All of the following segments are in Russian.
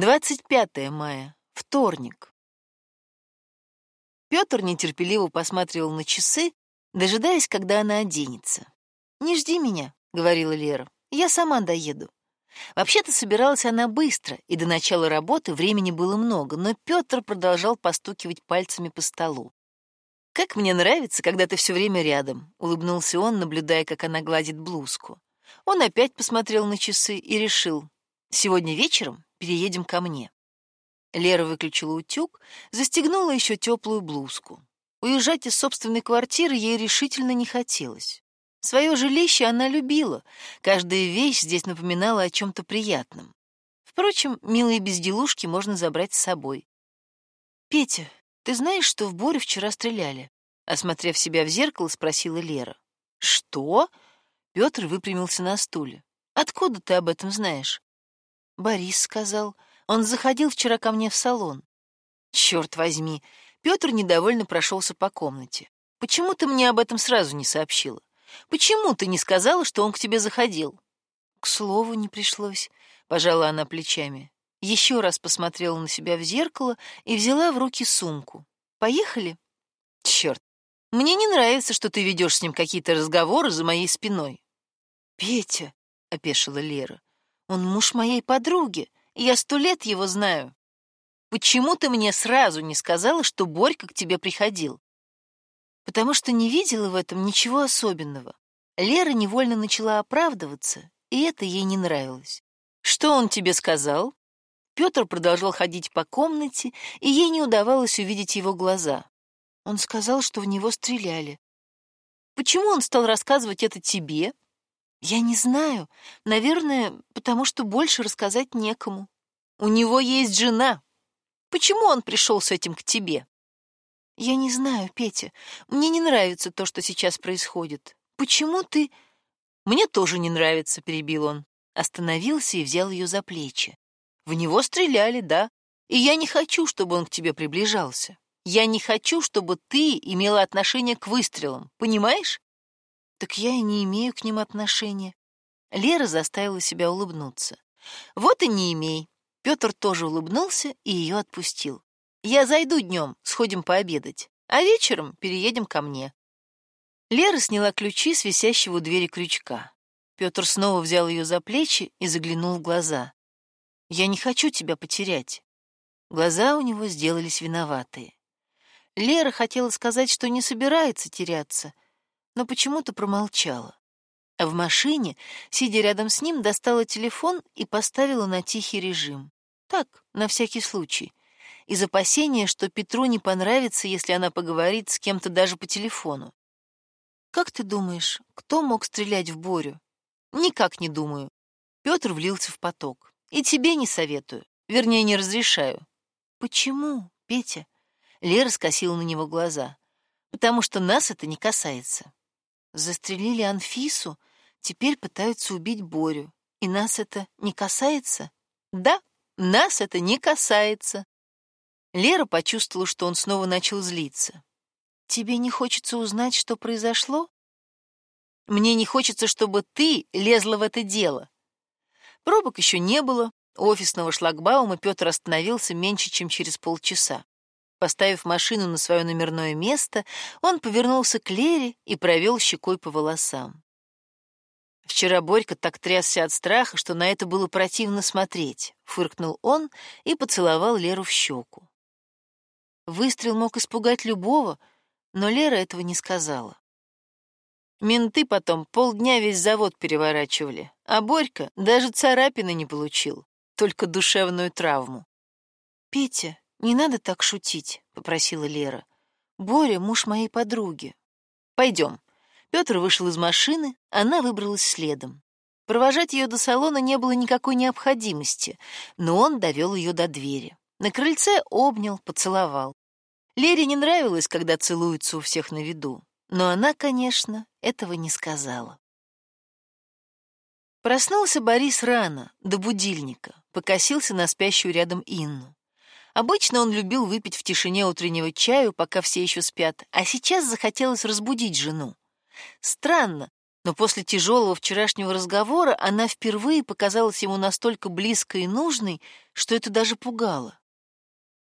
25 мая, вторник. Петр нетерпеливо посматривал на часы, дожидаясь, когда она оденется. «Не жди меня», — говорила Лера, — «я сама доеду». Вообще-то собиралась она быстро, и до начала работы времени было много, но Петр продолжал постукивать пальцами по столу. «Как мне нравится, когда ты все время рядом», — улыбнулся он, наблюдая, как она гладит блузку. Он опять посмотрел на часы и решил, «Сегодня вечером переедем ко мне». Лера выключила утюг, застегнула еще теплую блузку. Уезжать из собственной квартиры ей решительно не хотелось. Свое жилище она любила, каждая вещь здесь напоминала о чем-то приятном. Впрочем, милые безделушки можно забрать с собой. «Петя, ты знаешь, что в Боре вчера стреляли?» Осмотрев себя в зеркало, спросила Лера. «Что?» Петр выпрямился на стуле. «Откуда ты об этом знаешь?» Борис сказал. Он заходил вчера ко мне в салон. Черт возьми, Петр недовольно прошелся по комнате. Почему ты мне об этом сразу не сообщила? Почему ты не сказала, что он к тебе заходил? К слову, не пришлось, пожала она плечами. Еще раз посмотрела на себя в зеркало и взяла в руки сумку. Поехали? Черт, мне не нравится, что ты ведешь с ним какие-то разговоры за моей спиной. Петя, опешила Лера, он муж моей подруги, и я сто лет его знаю. Почему ты мне сразу не сказала, что Борька к тебе приходил? потому что не видела в этом ничего особенного. Лера невольно начала оправдываться, и это ей не нравилось. «Что он тебе сказал?» Петр продолжал ходить по комнате, и ей не удавалось увидеть его глаза. Он сказал, что в него стреляли. «Почему он стал рассказывать это тебе?» «Я не знаю. Наверное, потому что больше рассказать некому. У него есть жена. Почему он пришел с этим к тебе?» Я не знаю, Петя. Мне не нравится то, что сейчас происходит. Почему ты... Мне тоже не нравится, перебил он. Остановился и взял ее за плечи. В него стреляли, да. И я не хочу, чтобы он к тебе приближался. Я не хочу, чтобы ты имела отношение к выстрелам, понимаешь? Так я и не имею к ним отношения. Лера заставила себя улыбнуться. Вот и не имей. Петр тоже улыбнулся и ее отпустил. Я зайду днем, сходим пообедать, а вечером переедем ко мне. Лера сняла ключи с висящего у двери крючка. Петр снова взял ее за плечи и заглянул в глаза. «Я не хочу тебя потерять». Глаза у него сделались виноватые. Лера хотела сказать, что не собирается теряться, но почему-то промолчала. В машине, сидя рядом с ним, достала телефон и поставила на тихий режим. Так, на всякий случай — из опасения, что Петру не понравится, если она поговорит с кем-то даже по телефону. «Как ты думаешь, кто мог стрелять в Борю?» «Никак не думаю». Петр влился в поток. «И тебе не советую. Вернее, не разрешаю». «Почему, Петя?» Лера скосила на него глаза. «Потому что нас это не касается. Застрелили Анфису, теперь пытаются убить Борю. И нас это не касается?» «Да, нас это не касается», Лера почувствовала, что он снова начал злиться. «Тебе не хочется узнать, что произошло?» «Мне не хочется, чтобы ты лезла в это дело». Пробок еще не было, офисного шлагбаума Петр остановился меньше, чем через полчаса. Поставив машину на свое номерное место, он повернулся к Лере и провел щекой по волосам. Вчера Борька так трясся от страха, что на это было противно смотреть, фыркнул он и поцеловал Леру в щеку. Выстрел мог испугать любого, но Лера этого не сказала. Менты потом полдня весь завод переворачивали, а Борька даже царапины не получил, только душевную травму. «Петя, не надо так шутить», — попросила Лера. «Боря — муж моей подруги». «Пойдем». Петр вышел из машины, она выбралась следом. Провожать ее до салона не было никакой необходимости, но он довел ее до двери. На крыльце обнял, поцеловал. Лере не нравилось, когда целуются у всех на виду, но она, конечно, этого не сказала. Проснулся Борис рано, до будильника, покосился на спящую рядом Инну. Обычно он любил выпить в тишине утреннего чаю, пока все еще спят, а сейчас захотелось разбудить жену. Странно, Но после тяжелого вчерашнего разговора она впервые показалась ему настолько близкой и нужной, что это даже пугало.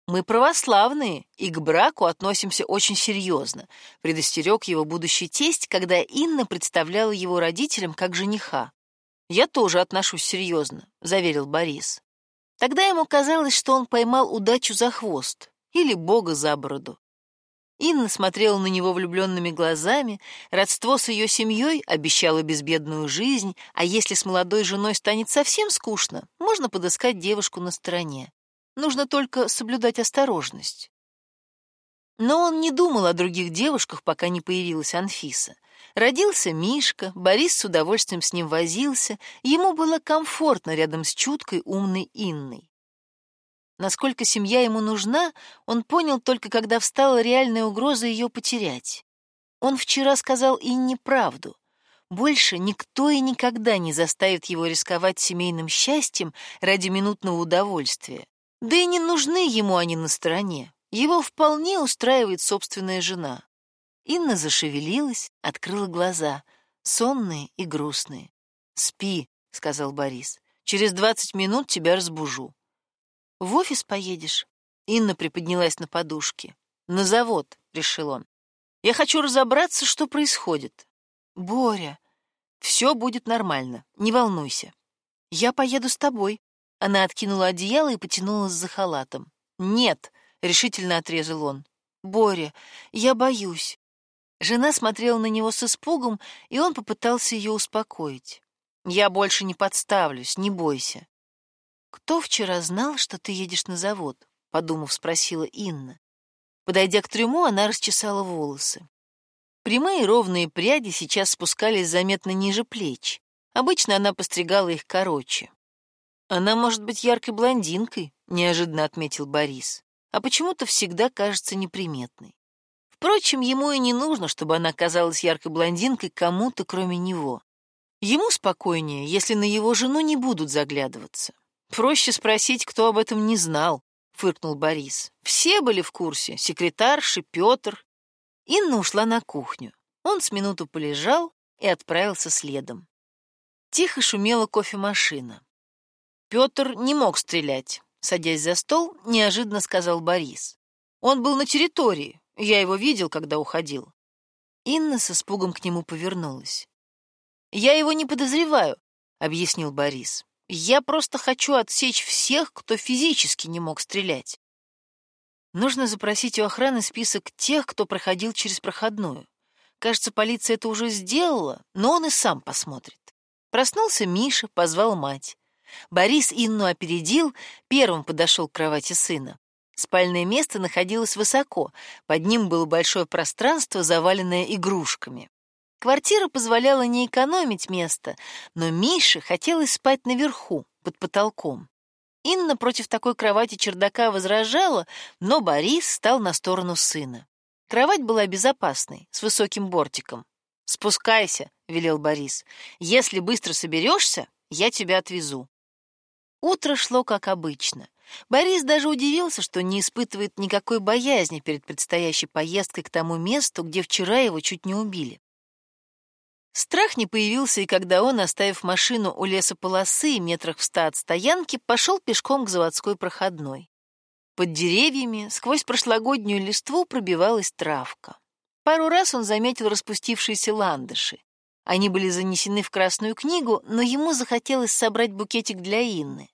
«Мы православные и к браку относимся очень серьезно», предостерег его будущий тесть, когда Инна представляла его родителям как жениха. «Я тоже отношусь серьезно», — заверил Борис. Тогда ему казалось, что он поймал удачу за хвост или бога за бороду. Инна смотрела на него влюбленными глазами, родство с ее семьей обещало безбедную жизнь, а если с молодой женой станет совсем скучно, можно подыскать девушку на стороне. Нужно только соблюдать осторожность. Но он не думал о других девушках, пока не появилась Анфиса. Родился Мишка, Борис с удовольствием с ним возился, ему было комфортно рядом с чуткой, умной Инной. Насколько семья ему нужна, он понял только, когда встала реальная угроза ее потерять. Он вчера сказал Инне правду. Больше никто и никогда не заставит его рисковать семейным счастьем ради минутного удовольствия. Да и не нужны ему они на стороне. Его вполне устраивает собственная жена. Инна зашевелилась, открыла глаза, сонные и грустные. «Спи», — сказал Борис. «Через двадцать минут тебя разбужу». «В офис поедешь?» Инна приподнялась на подушке. «На завод», — решил он. «Я хочу разобраться, что происходит». «Боря, все будет нормально, не волнуйся. Я поеду с тобой», она откинула одеяло и потянулась за халатом. «Нет», — решительно отрезал он. «Боря, я боюсь». Жена смотрела на него с испугом, и он попытался ее успокоить. «Я больше не подставлюсь, не бойся». «Кто вчера знал, что ты едешь на завод?» — подумав, спросила Инна. Подойдя к трюму, она расчесала волосы. Прямые ровные пряди сейчас спускались заметно ниже плеч. Обычно она постригала их короче. Она может быть яркой блондинкой, неожиданно отметил Борис, а почему-то всегда кажется неприметной. Впрочем, ему и не нужно, чтобы она казалась яркой блондинкой кому-то, кроме него. Ему спокойнее, если на его жену не будут заглядываться. Проще спросить, кто об этом не знал, фыркнул Борис. Все были в курсе, секретарши, Петр. Инна ушла на кухню. Он с минуту полежал и отправился следом. Тихо шумела кофемашина. Петр не мог стрелять, садясь за стол, неожиданно сказал Борис. Он был на территории, я его видел, когда уходил. Инна с испугом к нему повернулась. «Я его не подозреваю», — объяснил Борис. «Я просто хочу отсечь всех, кто физически не мог стрелять. Нужно запросить у охраны список тех, кто проходил через проходную. Кажется, полиция это уже сделала, но он и сам посмотрит». Проснулся Миша, позвал мать. Борис Инну опередил, первым подошел к кровати сына. Спальное место находилось высоко, под ним было большое пространство, заваленное игрушками. Квартира позволяла не экономить место, но Мише хотелось спать наверху, под потолком. Инна против такой кровати чердака возражала, но Борис стал на сторону сына. Кровать была безопасной, с высоким бортиком. «Спускайся», — велел Борис. «Если быстро соберешься, я тебя отвезу». Утро шло как обычно. Борис даже удивился, что не испытывает никакой боязни перед предстоящей поездкой к тому месту, где вчера его чуть не убили. Страх не появился и когда он, оставив машину у лесополосы метрах в ста от стоянки, пошел пешком к заводской проходной. Под деревьями сквозь прошлогоднюю листву пробивалась травка. Пару раз он заметил распустившиеся ландыши. Они были занесены в Красную книгу, но ему захотелось собрать букетик для Инны.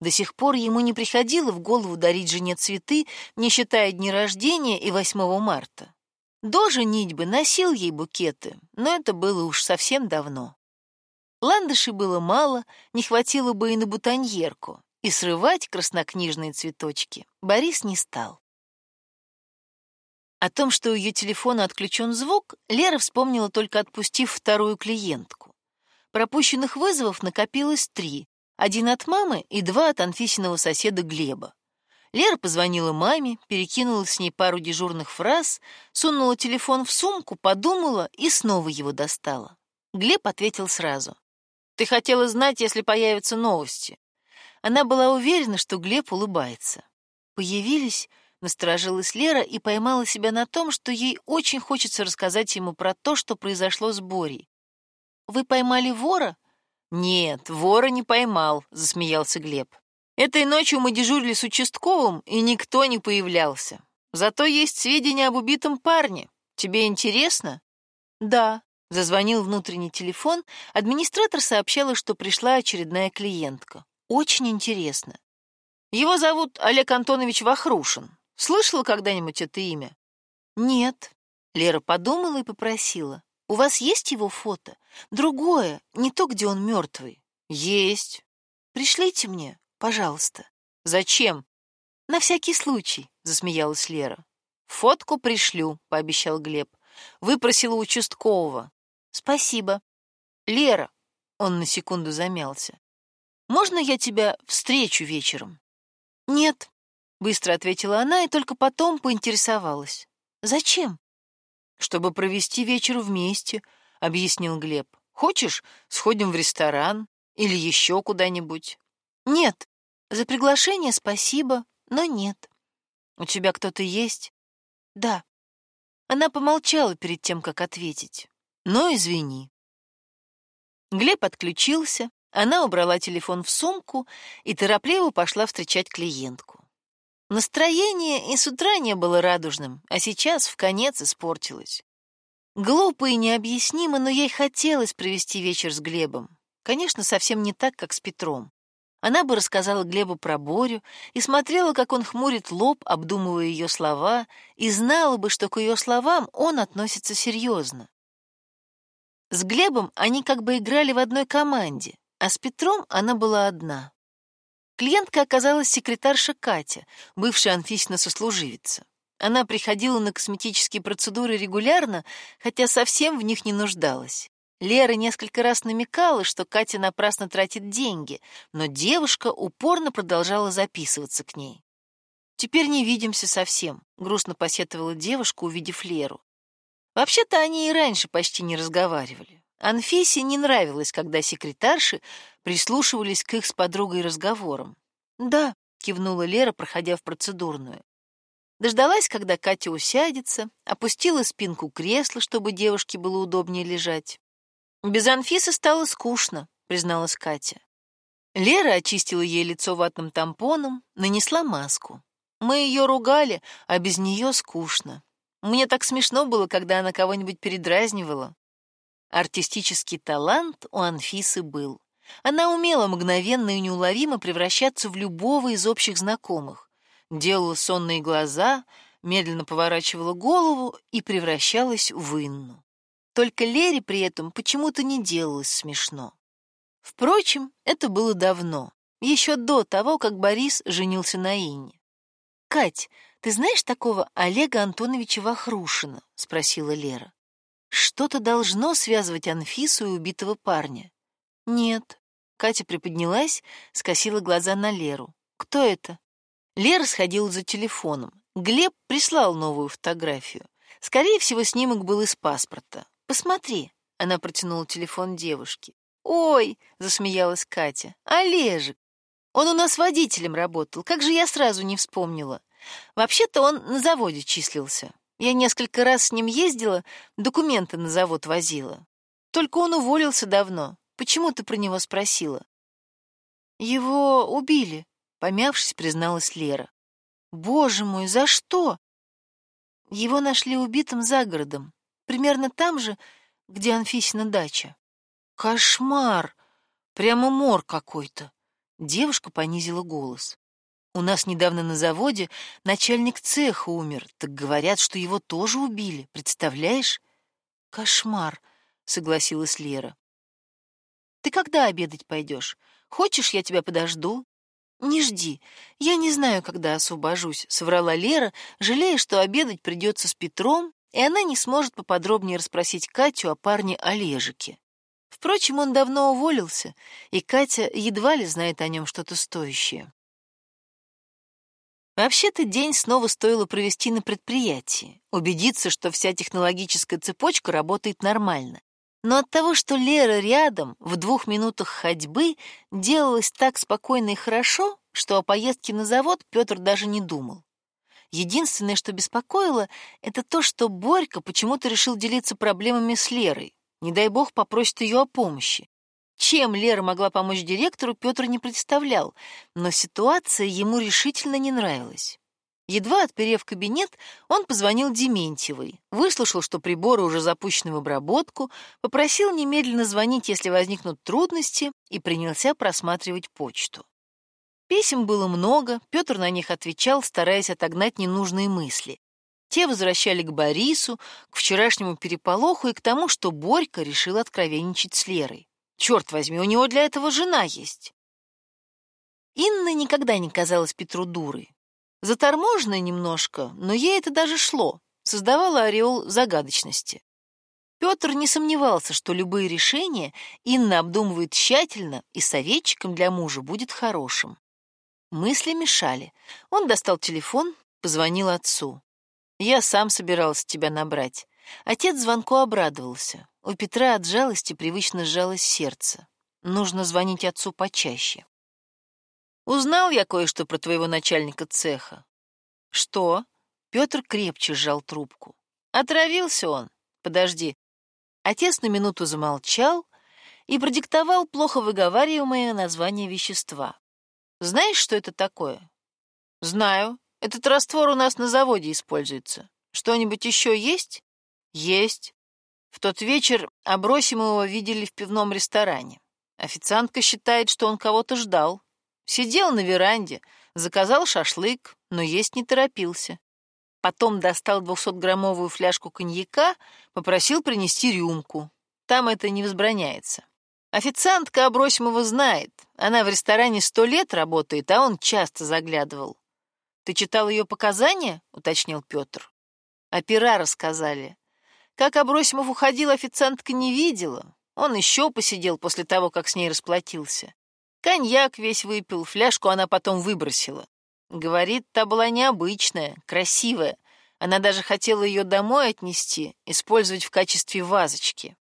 До сих пор ему не приходило в голову дарить жене цветы, не считая дни рождения и 8 марта. До женитьбы носил ей букеты, но это было уж совсем давно. Ландышей было мало, не хватило бы и на бутоньерку, и срывать краснокнижные цветочки Борис не стал. О том, что у ее телефона отключен звук, Лера вспомнила только отпустив вторую клиентку. Пропущенных вызовов накопилось три. Один от мамы и два от Анфисиного соседа Глеба. Лера позвонила маме, перекинула с ней пару дежурных фраз, сунула телефон в сумку, подумала и снова его достала. Глеб ответил сразу. «Ты хотела знать, если появятся новости». Она была уверена, что Глеб улыбается. Появились Насторожилась Лера и поймала себя на том, что ей очень хочется рассказать ему про то, что произошло с Борей. вы поймали вора?» «Нет, вора не поймал», — засмеялся Глеб. «Этой ночью мы дежурили с участковым, и никто не появлялся. Зато есть сведения об убитом парне. Тебе интересно?» «Да», — зазвонил внутренний телефон. Администратор сообщала, что пришла очередная клиентка. «Очень интересно. Его зовут Олег Антонович Вахрушин. Слышала когда-нибудь это имя?» «Нет». Лера подумала и попросила. У вас есть его фото? Другое, не то, где он мертвый. Есть. Пришлите мне, пожалуйста. Зачем? На всякий случай, засмеялась Лера. Фотку пришлю, пообещал Глеб. Выпросила участкового. Спасибо. Лера, он на секунду замялся. Можно я тебя встречу вечером? Нет, быстро ответила она и только потом поинтересовалась. Зачем? чтобы провести вечер вместе», — объяснил Глеб. «Хочешь, сходим в ресторан или еще куда-нибудь?» «Нет, за приглашение спасибо, но нет». «У тебя кто-то есть?» «Да». Она помолчала перед тем, как ответить. «Ну, извини». Глеб отключился, она убрала телефон в сумку и торопливо пошла встречать клиентку. Настроение и с утра не было радужным, а сейчас в конец испортилось. Глупо и необъяснимо, но ей хотелось провести вечер с Глебом. Конечно, совсем не так, как с Петром. Она бы рассказала Глебу про Борю и смотрела, как он хмурит лоб, обдумывая ее слова, и знала бы, что к ее словам он относится серьезно. С Глебом они как бы играли в одной команде, а с Петром она была одна. Клиентка оказалась секретарша Катя, бывшая Анфисина сослуживица. Она приходила на косметические процедуры регулярно, хотя совсем в них не нуждалась. Лера несколько раз намекала, что Катя напрасно тратит деньги, но девушка упорно продолжала записываться к ней. «Теперь не видимся совсем», — грустно посетовала девушка, увидев Леру. Вообще-то они и раньше почти не разговаривали. Анфисе не нравилось, когда секретарши прислушивались к их с подругой разговорам. «Да», — кивнула Лера, проходя в процедурную. Дождалась, когда Катя усядется, опустила спинку кресла, чтобы девушке было удобнее лежать. «Без Анфисы стало скучно», — призналась Катя. Лера очистила ей лицо ватным тампоном, нанесла маску. Мы ее ругали, а без нее скучно. Мне так смешно было, когда она кого-нибудь передразнивала. Артистический талант у Анфисы был. Она умела мгновенно и неуловимо превращаться в любого из общих знакомых. Делала сонные глаза, медленно поворачивала голову и превращалась в Инну. Только Лере при этом почему-то не делалось смешно. Впрочем, это было давно, еще до того, как Борис женился на Инне. «Кать, ты знаешь такого Олега Антоновича Вахрушина?» — спросила Лера. Что-то должно связывать Анфису и убитого парня. Нет. Катя приподнялась, скосила глаза на Леру. Кто это? Лера сходила за телефоном. Глеб прислал новую фотографию. Скорее всего, снимок был из паспорта. Посмотри. Она протянула телефон девушке. Ой, засмеялась Катя. Олежек. Он у нас водителем работал. Как же я сразу не вспомнила. Вообще-то он на заводе числился. Я несколько раз с ним ездила, документы на завод возила. Только он уволился давно. Почему ты про него спросила? Его убили, помявшись, призналась Лера. Боже мой, за что? Его нашли убитым за городом, примерно там же, где Анфисина дача. Кошмар! Прямо мор какой-то. Девушка понизила голос. У нас недавно на заводе начальник цеха умер, так говорят, что его тоже убили, представляешь? Кошмар, согласилась Лера. Ты когда обедать пойдешь? Хочешь, я тебя подожду? Не жди. Я не знаю, когда освобожусь, соврала Лера, жалея, что обедать придется с Петром, и она не сможет поподробнее расспросить Катю о парне Олежике. Впрочем, он давно уволился, и Катя едва ли знает о нем что-то стоящее. Вообще-то день снова стоило провести на предприятии, убедиться, что вся технологическая цепочка работает нормально. Но от того, что Лера рядом, в двух минутах ходьбы, делалось так спокойно и хорошо, что о поездке на завод Петр даже не думал. Единственное, что беспокоило, это то, что Борька почему-то решил делиться проблемами с Лерой. Не дай бог попросит ее о помощи. Чем Лера могла помочь директору, Петр не представлял, но ситуация ему решительно не нравилась. Едва отперев кабинет, он позвонил Дементьевой, выслушал, что приборы уже запущены в обработку, попросил немедленно звонить, если возникнут трудности, и принялся просматривать почту. Писем было много, Петр на них отвечал, стараясь отогнать ненужные мысли. Те возвращали к Борису, к вчерашнему переполоху и к тому, что Борька решил откровенничать с Лерой. Черт возьми, у него для этого жена есть. Инна никогда не казалась Петру дурой. Заторможенная немножко, но ей это даже шло, создавало ореол загадочности. Петр не сомневался, что любые решения Инна обдумывает тщательно, и советчиком для мужа будет хорошим. Мысли мешали. Он достал телефон, позвонил отцу. «Я сам собирался тебя набрать». Отец звонку обрадовался. У Петра от жалости привычно сжалось сердце. Нужно звонить отцу почаще. Узнал я кое-что про твоего начальника цеха. Что? Петр крепче сжал трубку. Отравился он. Подожди. Отец на минуту замолчал и продиктовал плохо выговариваемое название вещества. Знаешь, что это такое? Знаю. Этот раствор у нас на заводе используется. Что-нибудь еще есть? Есть. В тот вечер Абросимова видели в пивном ресторане. Официантка считает, что он кого-то ждал. Сидел на веранде, заказал шашлык, но есть не торопился. Потом достал 200-граммовую фляжку коньяка, попросил принести рюмку. Там это не возбраняется. Официантка Абросимова знает. Она в ресторане сто лет работает, а он часто заглядывал. «Ты читал ее показания?» — уточнил Петр. Опера рассказали. Как Абросимов уходил, официантка не видела. Он еще посидел после того, как с ней расплатился. Коньяк весь выпил, фляжку она потом выбросила. Говорит, та была необычная, красивая. Она даже хотела ее домой отнести, использовать в качестве вазочки.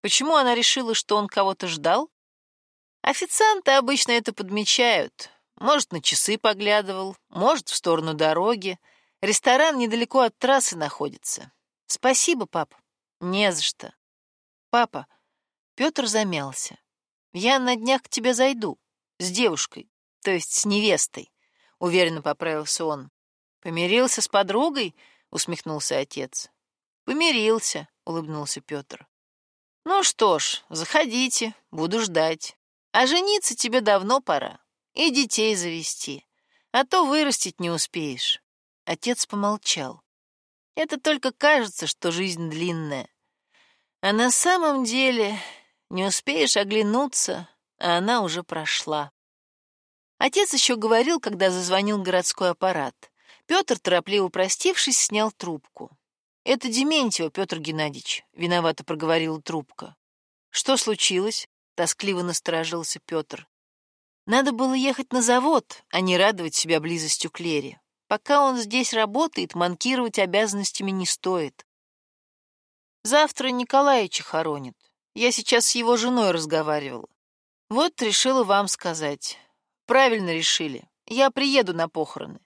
Почему она решила, что он кого-то ждал? Официанты обычно это подмечают. Может, на часы поглядывал, может, в сторону дороги. Ресторан недалеко от трассы находится. Спасибо, пап. Не за что. Папа, Петр замялся. Я на днях к тебе зайду. С девушкой, то есть с невестой. Уверенно поправился он. Помирился с подругой? Усмехнулся отец. Помирился, улыбнулся Петр. Ну что ж, заходите, буду ждать. А жениться тебе давно пора. И детей завести. А то вырастить не успеешь. Отец помолчал. Это только кажется, что жизнь длинная. А на самом деле не успеешь оглянуться, а она уже прошла. Отец еще говорил, когда зазвонил городской аппарат. Петр, торопливо простившись, снял трубку. «Это Дементьева, Петр Геннадьевич», — виновато проговорила трубка. «Что случилось?» — тоскливо насторожился Петр. «Надо было ехать на завод, а не радовать себя близостью к Лере. Пока он здесь работает, манкировать обязанностями не стоит. Завтра Николаевича хоронят. Я сейчас с его женой разговаривала. Вот решила вам сказать. Правильно решили. Я приеду на похороны.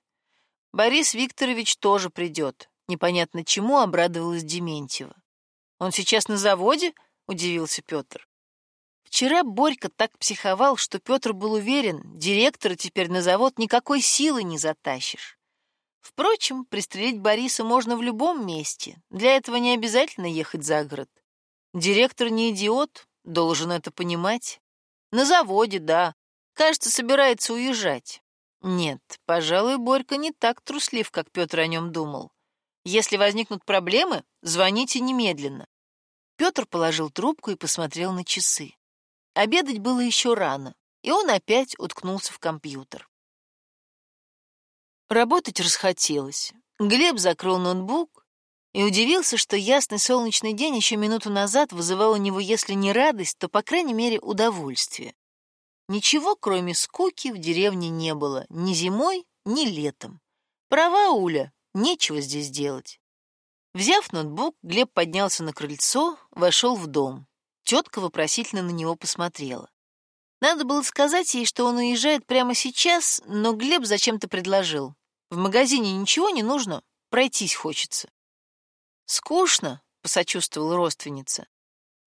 Борис Викторович тоже придет. Непонятно чему обрадовалась Дементьева. Он сейчас на заводе? Удивился Петр. Вчера Борька так психовал, что Петр был уверен, директора теперь на завод никакой силы не затащишь. Впрочем, пристрелить Бориса можно в любом месте. Для этого не обязательно ехать за город. Директор не идиот, должен это понимать. На заводе, да. Кажется, собирается уезжать. Нет, пожалуй, Борька не так труслив, как Петр о нем думал. Если возникнут проблемы, звоните немедленно. Петр положил трубку и посмотрел на часы. Обедать было еще рано, и он опять уткнулся в компьютер. Работать расхотелось. Глеб закрыл ноутбук и удивился, что ясный солнечный день еще минуту назад вызывал у него, если не радость, то, по крайней мере, удовольствие. Ничего, кроме скуки, в деревне не было ни зимой, ни летом. Права, Уля, нечего здесь делать. Взяв ноутбук, Глеб поднялся на крыльцо, вошел в дом. Тетка вопросительно на него посмотрела. Надо было сказать ей, что он уезжает прямо сейчас, но Глеб зачем-то предложил. В магазине ничего не нужно, пройтись хочется. «Скучно», — посочувствовала родственница.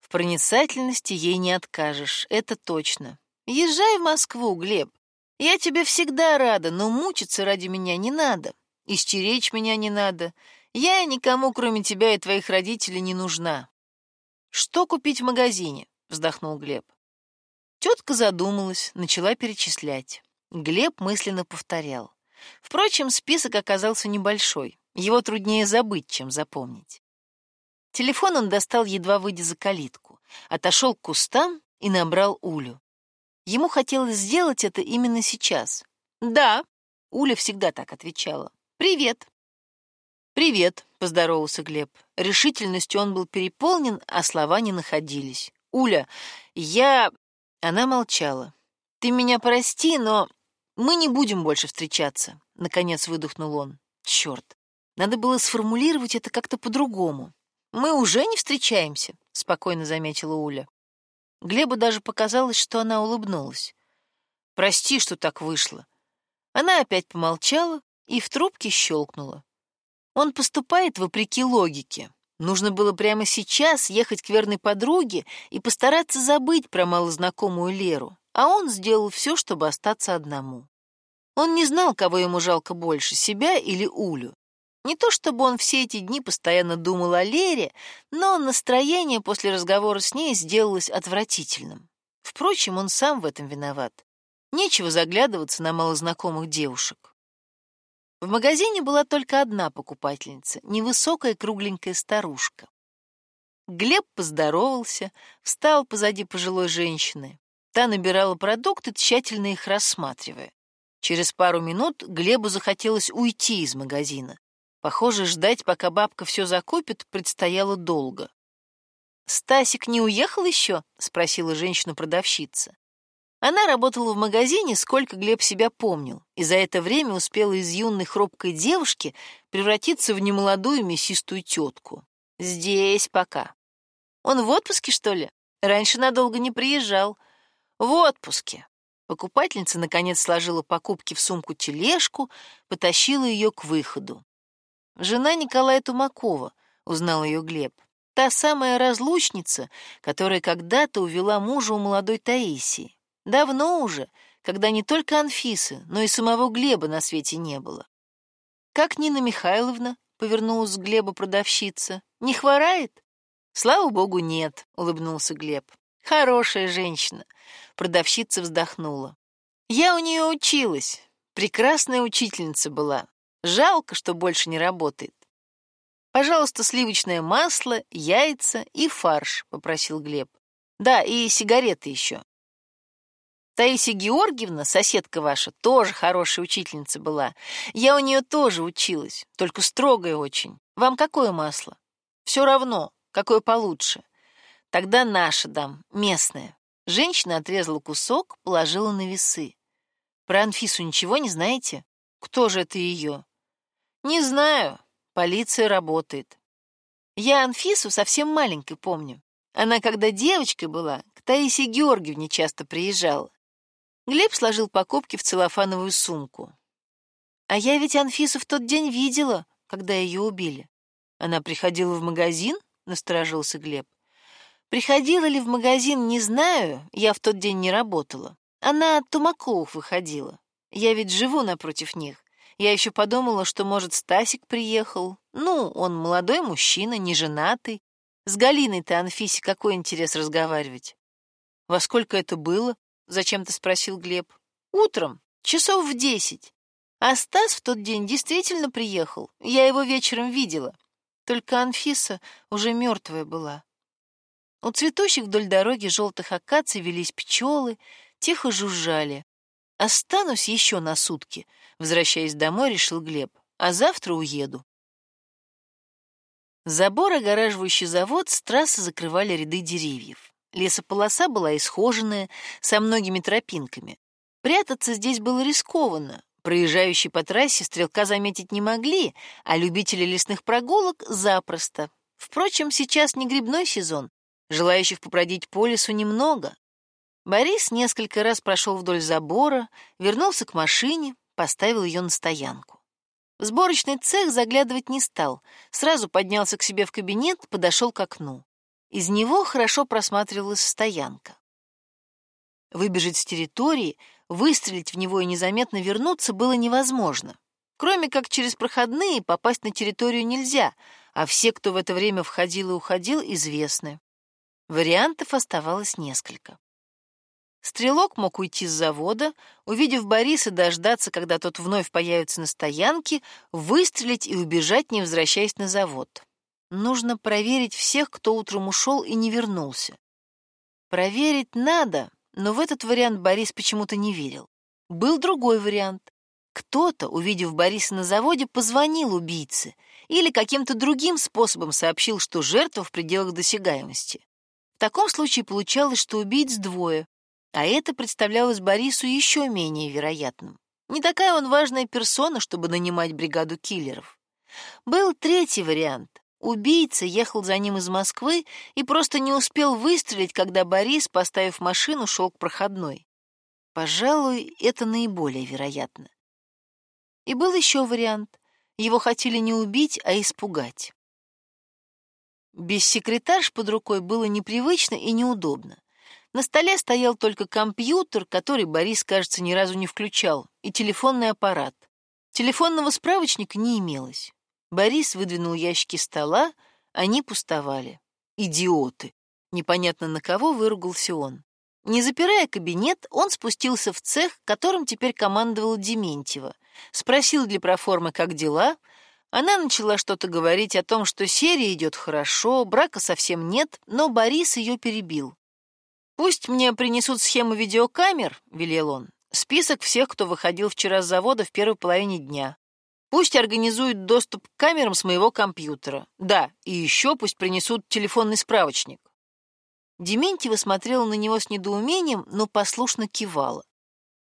В проницательности ей не откажешь, это точно. Езжай в Москву, Глеб. Я тебе всегда рада, но мучиться ради меня не надо. Истеречь меня не надо. Я никому, кроме тебя и твоих родителей, не нужна. Что купить в магазине? Вздохнул Глеб. Тетка задумалась, начала перечислять. Глеб мысленно повторял. Впрочем, список оказался небольшой. Его труднее забыть, чем запомнить. Телефон он достал, едва выйдя за калитку, отошел к кустам и набрал Улю. Ему хотелось сделать это именно сейчас. «Да», — Уля всегда так отвечала. «Привет». «Привет», — поздоровался Глеб. Решительностью он был переполнен, а слова не находились. «Уля, я...» Она молчала. «Ты меня прости, но мы не будем больше встречаться», — наконец выдохнул он. «Черт, надо было сформулировать это как-то по-другому. Мы уже не встречаемся, спокойно заметила Уля. Глебу даже показалось, что она улыбнулась. Прости, что так вышло. Она опять помолчала и в трубке щелкнула. Он поступает вопреки логике. Нужно было прямо сейчас ехать к верной подруге и постараться забыть про малознакомую Леру, а он сделал все, чтобы остаться одному. Он не знал, кого ему жалко больше, себя или Улю. Не то чтобы он все эти дни постоянно думал о Лере, но настроение после разговора с ней сделалось отвратительным. Впрочем, он сам в этом виноват. Нечего заглядываться на малознакомых девушек. В магазине была только одна покупательница, невысокая кругленькая старушка. Глеб поздоровался, встал позади пожилой женщины. Та набирала продукты, тщательно их рассматривая. Через пару минут Глебу захотелось уйти из магазина. Похоже, ждать, пока бабка все закупит, предстояло долго. «Стасик не уехал еще?» — спросила женщина-продавщица. Она работала в магазине, сколько Глеб себя помнил, и за это время успела из юной хрупкой девушки превратиться в немолодую мясистую тетку. Здесь пока. Он в отпуске, что ли? Раньше надолго не приезжал. В отпуске. Покупательница, наконец, сложила покупки в сумку-тележку, потащила ее к выходу. Жена Николая Тумакова, узнал ее Глеб. Та самая разлучница, которая когда-то увела мужа у молодой Таисии. Давно уже, когда не только Анфисы, но и самого Глеба на свете не было. «Как Нина Михайловна?» — повернулась к Глебу продавщица. «Не хворает?» «Слава богу, нет», — улыбнулся Глеб. «Хорошая женщина», — продавщица вздохнула. «Я у нее училась. Прекрасная учительница была. Жалко, что больше не работает. Пожалуйста, сливочное масло, яйца и фарш, попросил Глеб. Да, и сигареты еще. Таисия Георгиевна, соседка ваша, тоже хорошая учительница была. Я у нее тоже училась, только строгая очень. Вам какое масло? Все равно, какое получше. Тогда наше дам, местное. Женщина отрезала кусок, положила на весы. Про Анфису ничего не знаете? Кто же это ее? Не знаю. Полиция работает. Я Анфису совсем маленькой помню. Она, когда девочкой была, к Таисии Георгиевне часто приезжала. Глеб сложил покупки в целлофановую сумку. А я ведь Анфису в тот день видела, когда ее убили. Она приходила в магазин, насторожился Глеб. Приходила ли в магазин, не знаю, я в тот день не работала. Она от Тумаковых выходила. Я ведь живу напротив них. Я еще подумала, что, может, Стасик приехал. Ну, он молодой мужчина, не женатый. С Галиной-то, Анфисе, какой интерес разговаривать? Во сколько это было? Зачем-то спросил Глеб. Утром, часов в десять. А Стас в тот день действительно приехал. Я его вечером видела. Только Анфиса уже мертвая была. У цветущих вдоль дороги желтых акаций велись пчелы, тихо жужжали. Останусь еще на сутки, возвращаясь домой, решил Глеб, а завтра уеду. Забор, огораживающий завод, с трассы закрывали ряды деревьев. Лесополоса была исхоженная, со многими тропинками. Прятаться здесь было рискованно. Проезжающие по трассе стрелка заметить не могли, а любители лесных прогулок — запросто. Впрочем, сейчас не грибной сезон. Желающих побродить по лесу немного. Борис несколько раз прошел вдоль забора, вернулся к машине, поставил ее на стоянку. В сборочный цех заглядывать не стал, сразу поднялся к себе в кабинет, подошел к окну. Из него хорошо просматривалась стоянка. Выбежать с территории, выстрелить в него и незаметно вернуться было невозможно. Кроме как через проходные попасть на территорию нельзя, а все, кто в это время входил и уходил, известны. Вариантов оставалось несколько. Стрелок мог уйти с завода, увидев Бориса, дождаться, когда тот вновь появится на стоянке, выстрелить и убежать, не возвращаясь на завод. Нужно проверить всех, кто утром ушел и не вернулся. Проверить надо, но в этот вариант Борис почему-то не верил. Был другой вариант. Кто-то, увидев Бориса на заводе, позвонил убийце или каким-то другим способом сообщил, что жертва в пределах досягаемости. В таком случае получалось, что убийц двое, а это представлялось Борису еще менее вероятным. Не такая он важная персона, чтобы нанимать бригаду киллеров. Был третий вариант. Убийца ехал за ним из Москвы и просто не успел выстрелить, когда Борис, поставив машину, шел к проходной. Пожалуй, это наиболее вероятно. И был еще вариант. Его хотели не убить, а испугать. Без секретарш под рукой было непривычно и неудобно. На столе стоял только компьютер, который Борис, кажется, ни разу не включал, и телефонный аппарат. Телефонного справочника не имелось. Борис выдвинул ящики стола, они пустовали. Идиоты! Непонятно на кого выругался он. Не запирая кабинет, он спустился в цех, которым теперь командовала Дементьева. Спросил для проформы, как дела. Она начала что-то говорить о том, что серия идет хорошо, брака совсем нет, но Борис ее перебил. «Пусть мне принесут схему видеокамер», — велел он, «список всех, кто выходил вчера с завода в первой половине дня. Пусть организуют доступ к камерам с моего компьютера. Да, и еще пусть принесут телефонный справочник. Дементьева смотрела на него с недоумением, но послушно кивала.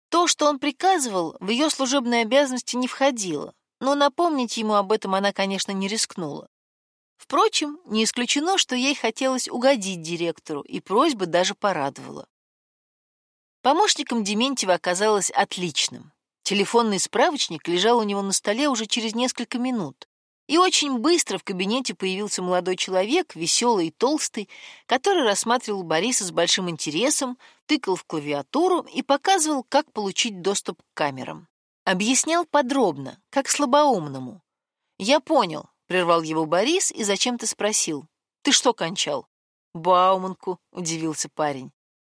То, что он приказывал, в ее служебные обязанности не входило, но напомнить ему об этом она, конечно, не рискнула. Впрочем, не исключено, что ей хотелось угодить директору, и просьба даже порадовала. Помощником Дементьева оказалось отличным. Телефонный справочник лежал у него на столе уже через несколько минут. И очень быстро в кабинете появился молодой человек, веселый и толстый, который рассматривал Бориса с большим интересом, тыкал в клавиатуру и показывал, как получить доступ к камерам. Объяснял подробно, как слабоумному. «Я понял», — прервал его Борис и зачем-то спросил. «Ты что кончал?» «Бауманку», — удивился парень.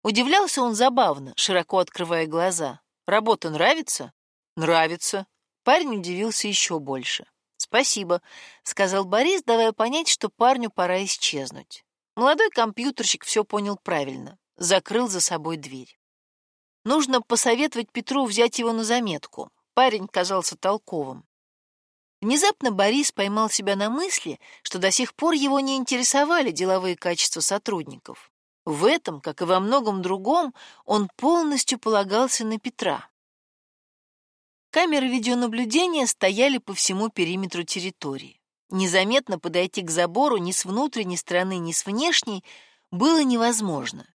Удивлялся он забавно, широко открывая глаза. «Работа нравится?» «Нравится». Парень удивился еще больше. «Спасибо», — сказал Борис, давая понять, что парню пора исчезнуть. Молодой компьютерщик все понял правильно, закрыл за собой дверь. Нужно посоветовать Петру взять его на заметку. Парень казался толковым. Внезапно Борис поймал себя на мысли, что до сих пор его не интересовали деловые качества сотрудников. В этом, как и во многом другом, он полностью полагался на Петра. Камеры видеонаблюдения стояли по всему периметру территории. Незаметно подойти к забору ни с внутренней стороны, ни с внешней было невозможно.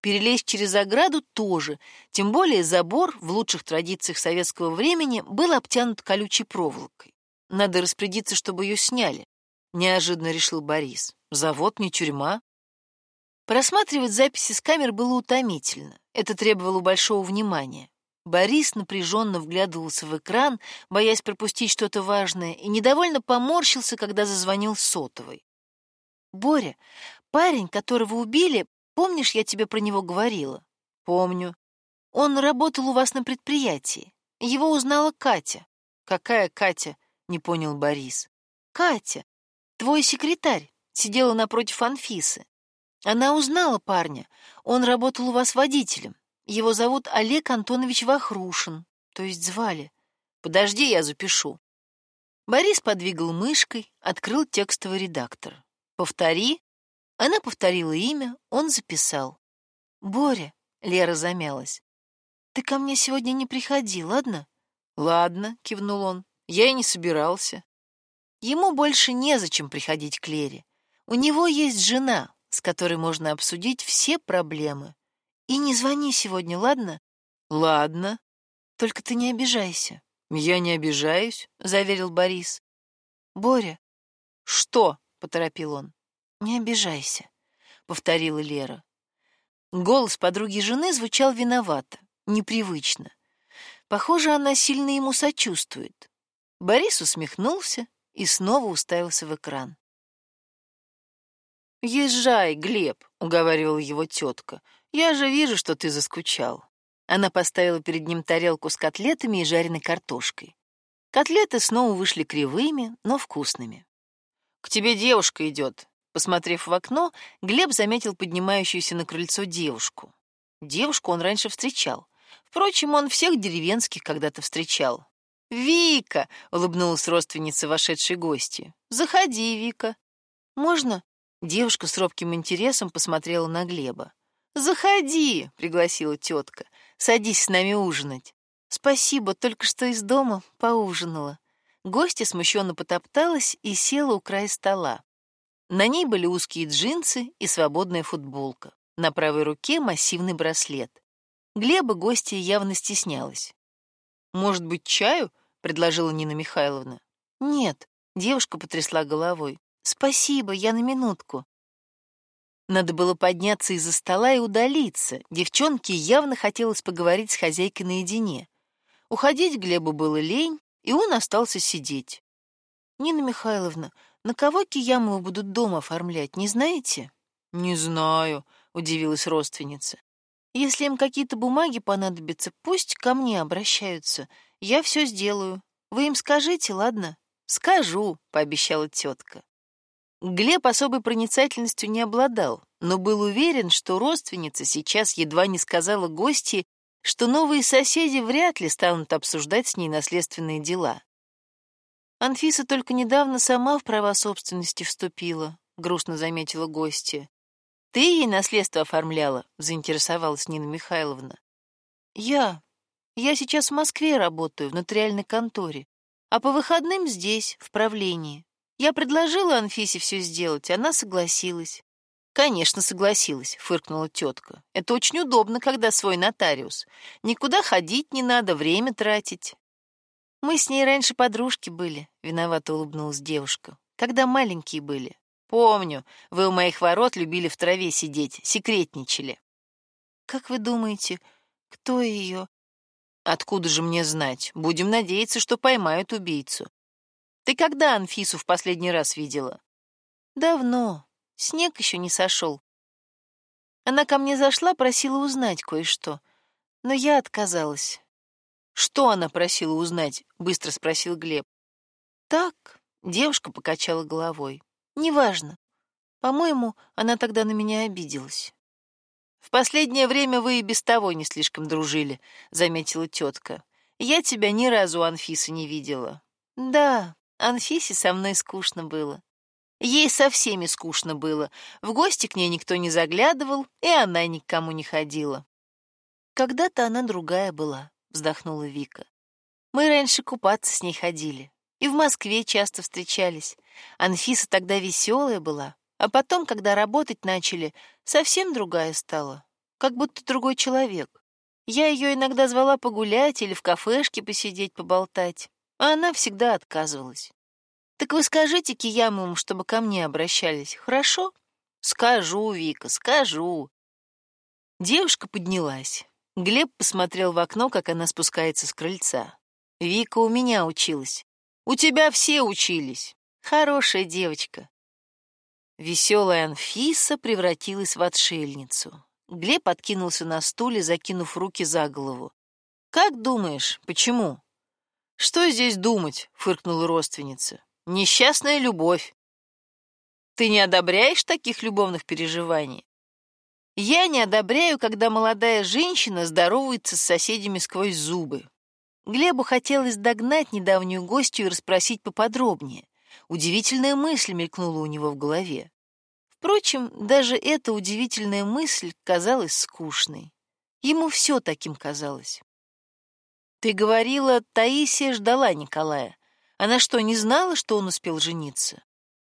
Перелезть через ограду тоже, тем более забор, в лучших традициях советского времени, был обтянут колючей проволокой. Надо распорядиться, чтобы ее сняли, неожиданно решил Борис. Завод не тюрьма. Просматривать записи с камер было утомительно. Это требовало большого внимания. Борис напряженно вглядывался в экран, боясь пропустить что-то важное, и недовольно поморщился, когда зазвонил сотовый. «Боря, парень, которого убили, помнишь, я тебе про него говорила?» «Помню. Он работал у вас на предприятии. Его узнала Катя». «Какая Катя?» — не понял Борис. «Катя, твой секретарь, сидела напротив Анфисы. Она узнала парня. Он работал у вас водителем. Его зовут Олег Антонович Вахрушин, то есть звали. Подожди, я запишу. Борис подвигал мышкой, открыл текстовый редактор. Повтори. Она повторила имя, он записал. Боря, Лера замялась. Ты ко мне сегодня не приходи, ладно? Ладно, кивнул он. Я и не собирался. Ему больше незачем приходить к Лере. У него есть жена, с которой можно обсудить все проблемы. И не звони сегодня, ладно? Ладно. Только ты не обижайся. Я не обижаюсь, заверил Борис. Боря. Что? поторопил он. Не обижайся. повторила Лера. Голос подруги жены звучал виновато, непривычно. Похоже, она сильно ему сочувствует. Борис усмехнулся и снова уставился в экран. «Езжай, Глеб», — уговаривала его тетка. «Я же вижу, что ты заскучал». Она поставила перед ним тарелку с котлетами и жареной картошкой. Котлеты снова вышли кривыми, но вкусными. «К тебе девушка идет». Посмотрев в окно, Глеб заметил поднимающуюся на крыльцо девушку. Девушку он раньше встречал. Впрочем, он всех деревенских когда-то встречал. «Вика!» — улыбнулась родственница вошедшей гости. «Заходи, Вика». «Можно?» Девушка с робким интересом посмотрела на Глеба. «Заходи!» — пригласила тетка. «Садись с нами ужинать». «Спасибо, только что из дома поужинала». Гостья смущенно потопталась и села у края стола. На ней были узкие джинсы и свободная футболка. На правой руке массивный браслет. Глеба гостья явно стеснялась. «Может быть, чаю?» — предложила Нина Михайловна. «Нет», — девушка потрясла головой. «Спасибо, я на минутку». Надо было подняться из-за стола и удалиться. Девчонке явно хотелось поговорить с хозяйкой наедине. Уходить Глебу было лень, и он остался сидеть. «Нина Михайловна, на кого Киямову будут дом оформлять, не знаете?» «Не знаю», — удивилась родственница. «Если им какие-то бумаги понадобятся, пусть ко мне обращаются. Я все сделаю. Вы им скажите, ладно?» «Скажу», — пообещала тетка. Глеб особой проницательностью не обладал, но был уверен, что родственница сейчас едва не сказала гости, что новые соседи вряд ли станут обсуждать с ней наследственные дела. Анфиса только недавно сама в права собственности вступила, грустно заметила гостья. Ты ей наследство оформляла, заинтересовалась Нина Михайловна. Я. Я сейчас в Москве работаю, в нотариальной конторе, а по выходным здесь, в правлении. Я предложила Анфисе все сделать, она согласилась. «Конечно, согласилась», — фыркнула тетка. «Это очень удобно, когда свой нотариус. Никуда ходить не надо, время тратить». «Мы с ней раньше подружки были», — виновато улыбнулась девушка. «Когда маленькие были. Помню, вы у моих ворот любили в траве сидеть, секретничали». «Как вы думаете, кто ее?» «Откуда же мне знать? Будем надеяться, что поймают убийцу. Ты когда Анфису в последний раз видела?» «Давно», Снег еще не сошел. Она ко мне зашла, просила узнать кое-что, но я отказалась. «Что она просила узнать?» — быстро спросил Глеб. «Так», — девушка покачала головой. «Неважно. По-моему, она тогда на меня обиделась». «В последнее время вы и без того не слишком дружили», — заметила тетка. «Я тебя ни разу у Анфисы не видела». «Да, Анфисе со мной скучно было. Ей со всеми скучно было. В гости к ней никто не заглядывал, и она никому не ходила. Когда-то она другая была, вздохнула Вика. Мы раньше купаться с ней ходили. И в Москве часто встречались. Анфиса тогда веселая была. А потом, когда работать начали, совсем другая стала. Как будто другой человек. Я ее иногда звала погулять или в кафешке посидеть, поболтать. А она всегда отказывалась. Так вы скажите Киямовым, чтобы ко мне обращались, хорошо? Скажу, Вика, скажу. Девушка поднялась. Глеб посмотрел в окно, как она спускается с крыльца. Вика у меня училась. У тебя все учились. Хорошая девочка. Веселая Анфиса превратилась в отшельницу. Глеб откинулся на стуле, закинув руки за голову. «Как думаешь, почему?» «Что здесь думать?» — фыркнула родственница. Несчастная любовь. Ты не одобряешь таких любовных переживаний? Я не одобряю, когда молодая женщина здоровается с соседями сквозь зубы. Глебу хотелось догнать недавнюю гостью и расспросить поподробнее. Удивительная мысль мелькнула у него в голове. Впрочем, даже эта удивительная мысль казалась скучной. Ему все таким казалось. «Ты говорила, Таисия ждала Николая. Она что, не знала, что он успел жениться?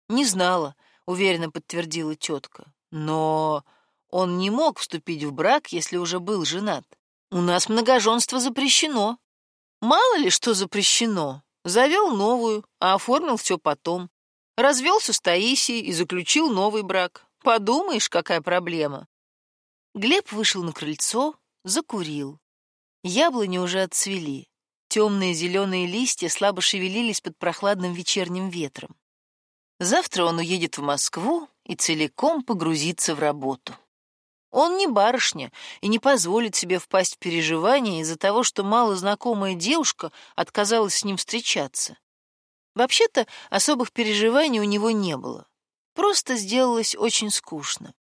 Не знала, уверенно подтвердила тетка. Но он не мог вступить в брак, если уже был женат. У нас многоженство запрещено. Мало ли что запрещено. Завел новую, а оформил все потом. Развелся с Таисией и заключил новый брак. Подумаешь, какая проблема. Глеб вышел на крыльцо, закурил. Яблони уже отцвели. Темные зеленые листья слабо шевелились под прохладным вечерним ветром. Завтра он уедет в Москву и целиком погрузится в работу. Он не барышня и не позволит себе впасть в переживания из-за того, что малознакомая девушка отказалась с ним встречаться. Вообще-то особых переживаний у него не было. Просто сделалось очень скучно.